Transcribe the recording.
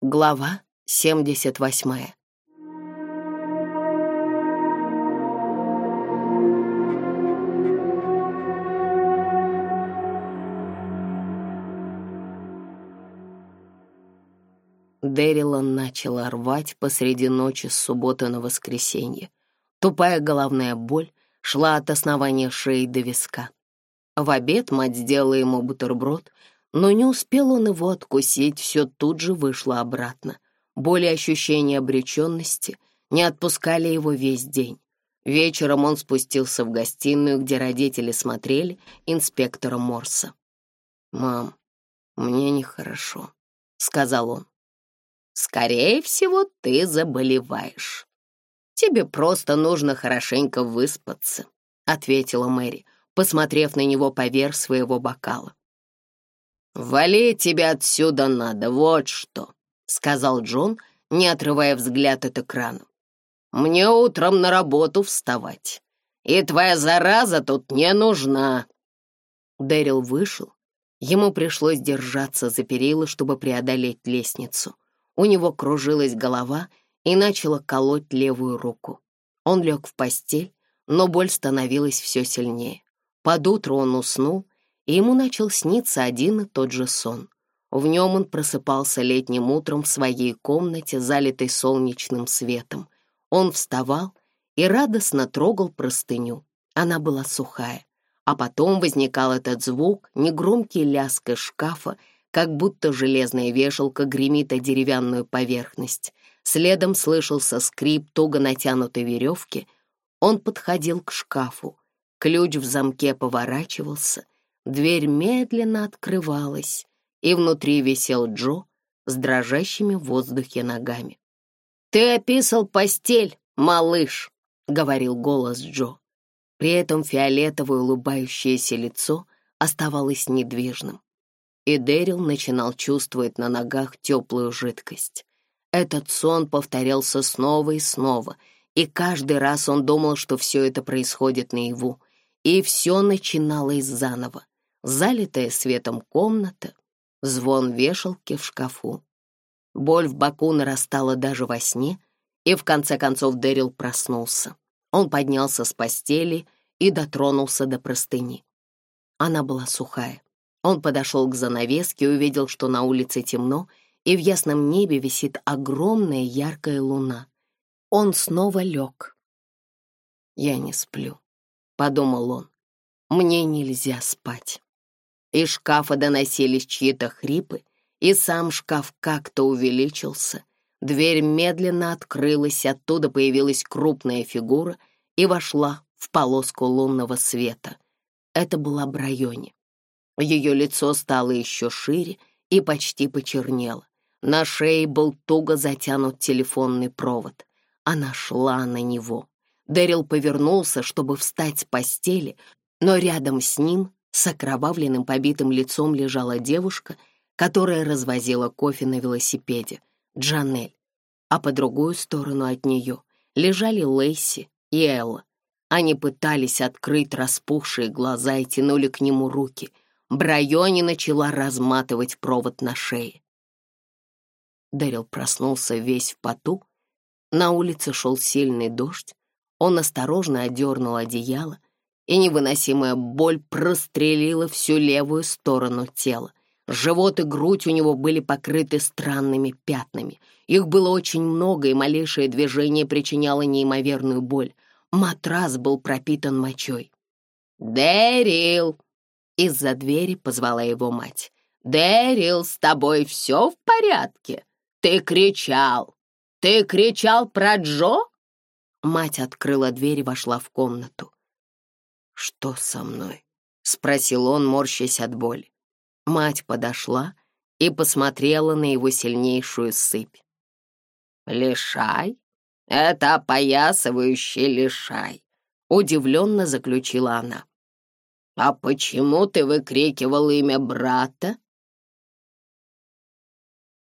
Глава 78 Дэрилан начала рвать посреди ночи с субботы на воскресенье. Тупая головная боль шла от основания шеи до виска. В обед мать сделала ему бутерброд — но не успел он его откусить, все тут же вышло обратно. Боли ощущения обреченности не отпускали его весь день. Вечером он спустился в гостиную, где родители смотрели инспектора Морса. «Мам, мне нехорошо», — сказал он. «Скорее всего, ты заболеваешь. Тебе просто нужно хорошенько выспаться», — ответила Мэри, посмотрев на него поверх своего бокала. «Вали тебя отсюда надо, вот что», — сказал Джон, не отрывая взгляд от экрана. «Мне утром на работу вставать, и твоя зараза тут не нужна». Дэрил вышел. Ему пришлось держаться за перила, чтобы преодолеть лестницу. У него кружилась голова и начала колоть левую руку. Он лег в постель, но боль становилась все сильнее. Под утро он уснул, и ему начал сниться один и тот же сон. В нем он просыпался летним утром в своей комнате, залитой солнечным светом. Он вставал и радостно трогал простыню. Она была сухая. А потом возникал этот звук, негромкий лязг из шкафа, как будто железная вешалка гремит о деревянную поверхность. Следом слышался скрип туго натянутой веревки. Он подходил к шкафу. Ключ в замке поворачивался — Дверь медленно открывалась, и внутри висел Джо с дрожащими в воздухе ногами. «Ты описал постель, малыш!» — говорил голос Джо. При этом фиолетовое улыбающееся лицо оставалось недвижным, и Дэрил начинал чувствовать на ногах теплую жидкость. Этот сон повторялся снова и снова, и каждый раз он думал, что все это происходит наяву, и все начиналось заново залитая светом комната, звон вешалки в шкафу. Боль в боку нарастала даже во сне, и в конце концов Дэрил проснулся. Он поднялся с постели и дотронулся до простыни. Она была сухая. Он подошел к занавеске и увидел, что на улице темно, и в ясном небе висит огромная яркая луна. Он снова лег. «Я не сплю», — подумал он. «Мне нельзя спать». Из шкафа доносились чьи-то хрипы, и сам шкаф как-то увеличился. Дверь медленно открылась, оттуда появилась крупная фигура и вошла в полоску лунного света. Это была Брайони. Ее лицо стало еще шире и почти почернело. На шее был туго затянут телефонный провод. Она шла на него. Дэрил повернулся, чтобы встать с постели, но рядом с ним с окровавленным побитым лицом лежала девушка, которая развозила кофе на велосипеде, Джанель, а по другую сторону от нее лежали Лейси и Элла. Они пытались открыть распухшие глаза и тянули к нему руки. Брайони начала разматывать провод на шее. Дэрил проснулся весь в поту. На улице шел сильный дождь. Он осторожно одернул одеяло, и невыносимая боль прострелила всю левую сторону тела. Живот и грудь у него были покрыты странными пятнами. Их было очень много, и малейшее движение причиняло неимоверную боль. Матрас был пропитан мочой. «Дэрил!» Из-за двери позвала его мать. «Дэрил, с тобой все в порядке? Ты кричал! Ты кричал про Джо?» Мать открыла дверь и вошла в комнату. «Что со мной?» — спросил он, морщась от боли. Мать подошла и посмотрела на его сильнейшую сыпь. «Лишай? Это опоясывающий лишай!» — удивленно заключила она. «А почему ты выкрикивал имя брата?»